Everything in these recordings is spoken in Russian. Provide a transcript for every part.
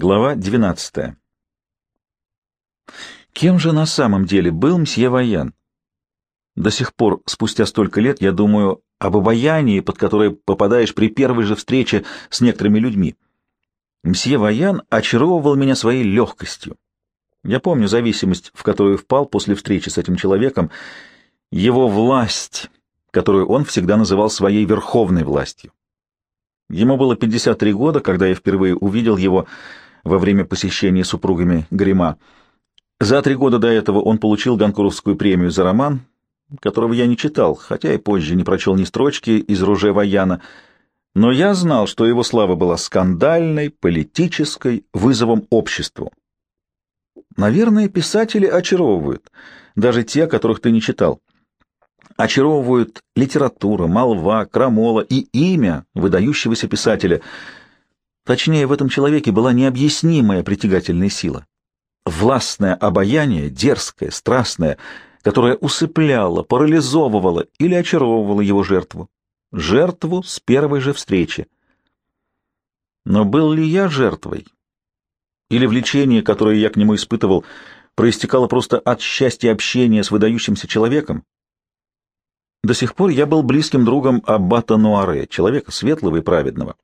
Глава 12. Кем же на самом деле был мсье Ваян? До сих пор, спустя столько лет, я думаю об обаянии, под которое попадаешь при первой же встрече с некоторыми людьми. Мсье Ваян очаровывал меня своей легкостью. Я помню зависимость, в которую впал после встречи с этим человеком, его власть, которую он всегда называл своей верховной властью. Ему было 53 года, когда я впервые увидел его, во время посещения супругами Грима. За три года до этого он получил Гонкуровскую премию за роман, которого я не читал, хотя и позже не прочел ни строчки из «Руже Ваяна», но я знал, что его слава была скандальной, политической, вызовом обществу. Наверное, писатели очаровывают, даже те, которых ты не читал. Очаровывают литература, молва, крамола и имя выдающегося писателя — Точнее, в этом человеке была необъяснимая притягательная сила. Властное обаяние, дерзкое, страстное, которое усыпляло, парализовывало или очаровывало его жертву. Жертву с первой же встречи. Но был ли я жертвой? Или влечение, которое я к нему испытывал, проистекало просто от счастья общения с выдающимся человеком? До сих пор я был близким другом Аббата Нуаре, человека светлого и праведного.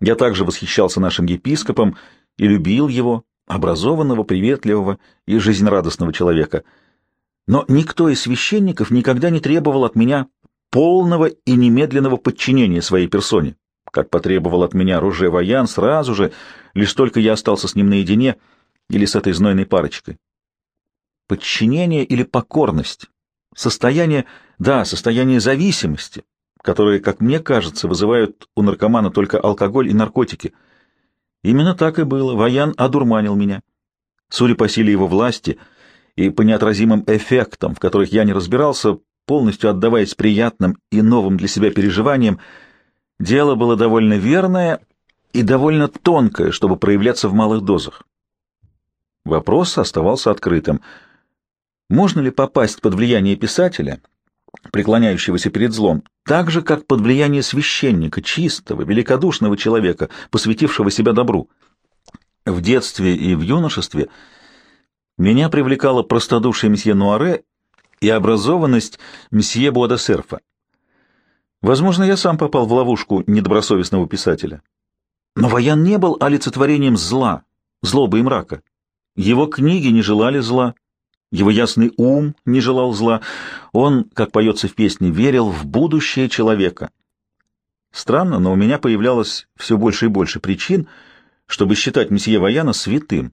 Я также восхищался нашим епископом и любил его, образованного, приветливого и жизнерадостного человека. Но никто из священников никогда не требовал от меня полного и немедленного подчинения своей персоне, как потребовал от меня Руже Ваян сразу же, лишь только я остался с ним наедине или с этой знойной парочкой. Подчинение или покорность, состояние, да, состояние зависимости, которые, как мне кажется, вызывают у наркомана только алкоголь и наркотики. Именно так и было. Ваян одурманил меня. Судя по силе его власти и по неотразимым эффектам, в которых я не разбирался, полностью отдаваясь приятным и новым для себя переживаниям, дело было довольно верное и довольно тонкое, чтобы проявляться в малых дозах. Вопрос оставался открытым. Можно ли попасть под влияние писателя — преклоняющегося перед злом, так же, как под влияние священника, чистого, великодушного человека, посвятившего себя добру. В детстве и в юношестве меня привлекала простодушие месье Нуаре и образованность месье Буадасерфа. Возможно, я сам попал в ловушку недобросовестного писателя. Но Ваян не был олицетворением зла, злобы и мрака. Его книги не желали зла, его ясный ум не желал зла. Он, как поется в песне, верил в будущее человека. Странно, но у меня появлялось все больше и больше причин, чтобы считать месье Ваяна святым.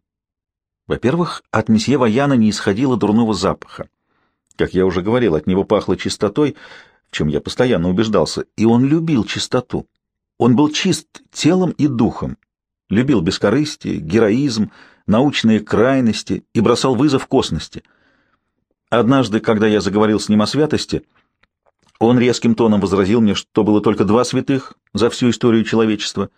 Во-первых, от месье Ваяна не исходило дурного запаха. Как я уже говорил, от него пахло чистотой, в чем я постоянно убеждался, и он любил чистоту. Он был чист телом и духом, любил бескорыстие, героизм, научные крайности и бросал вызов косности. Однажды, когда я заговорил с ним о святости, он резким тоном возразил мне, что было только два святых за всю историю человечества.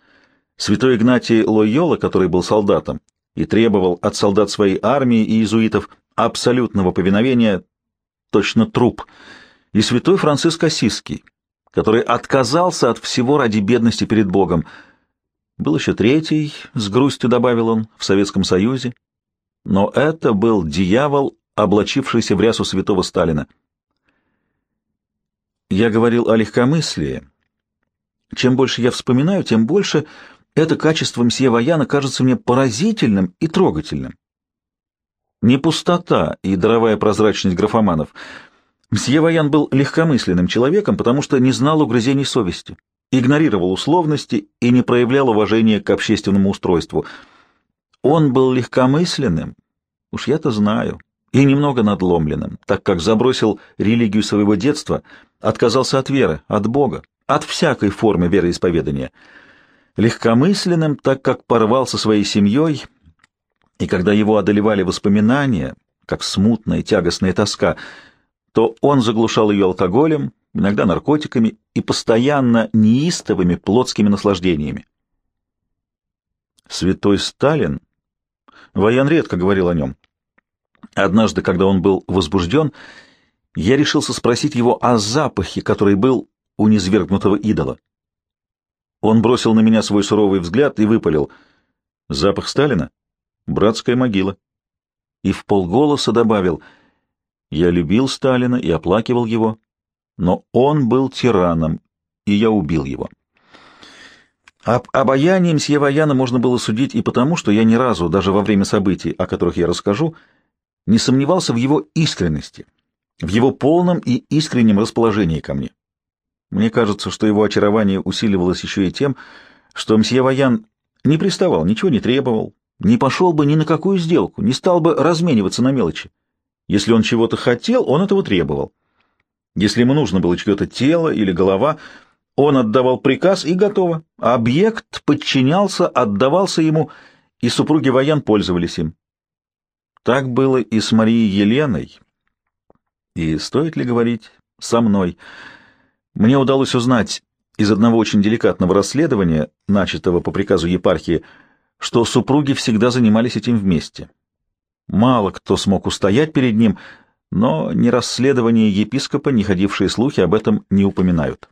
Святой Игнатий Лойола, который был солдатом и требовал от солдат своей армии и иезуитов абсолютного повиновения, точно труп, и святой Франциск Осиский, который отказался от всего ради бедности перед Богом — был еще третий, с грустью добавил он, в Советском Союзе. Но это был дьявол, облачившийся в рясу святого Сталина. Я говорил о легкомыслии. Чем больше я вспоминаю, тем больше это качество мсье Ваяна кажется мне поразительным и трогательным. Не пустота и даровая прозрачность графоманов. Мсье Ваян был легкомысленным человеком, потому что не знал угрызений совести игнорировал условности и не проявлял уважения к общественному устройству. Он был легкомысленным, уж я-то знаю, и немного надломленным, так как забросил религию своего детства, отказался от веры, от Бога, от всякой формы вероисповедания. Легкомысленным, так как порвал со своей семьей, и когда его одолевали воспоминания, как смутная тягостная тоска, то он заглушал ее алкоголем, иногда наркотиками и постоянно неистовыми плотскими наслаждениями. Святой Сталин, Воян редко говорил о нем. Однажды, когда он был возбужден, я решился спросить его о запахе, который был у низвергнутого идола. Он бросил на меня свой суровый взгляд и выпалил. Запах Сталина? Братская могила. И в полголоса добавил, я любил Сталина и оплакивал его, но он был тираном, и я убил его. Об обаянии мсье Ваяна можно было судить и потому, что я ни разу, даже во время событий, о которых я расскажу, не сомневался в его искренности, в его полном и искреннем расположении ко мне. Мне кажется, что его очарование усиливалось еще и тем, что мсье Ваян не приставал, ничего не требовал, не пошел бы ни на какую сделку, не стал бы размениваться на мелочи. Если он чего-то хотел, он этого требовал. Если ему нужно было чье-то тело или голова — он отдавал приказ и готово. Объект подчинялся, отдавался ему, и супруги Воян пользовались им. Так было и с Марией Еленой. И стоит ли говорить со мной? Мне удалось узнать из одного очень деликатного расследования, начатого по приказу епархии, что супруги всегда занимались этим вместе. Мало кто смог устоять перед ним, но ни расследование епископа, ни ходившие слухи об этом не упоминают.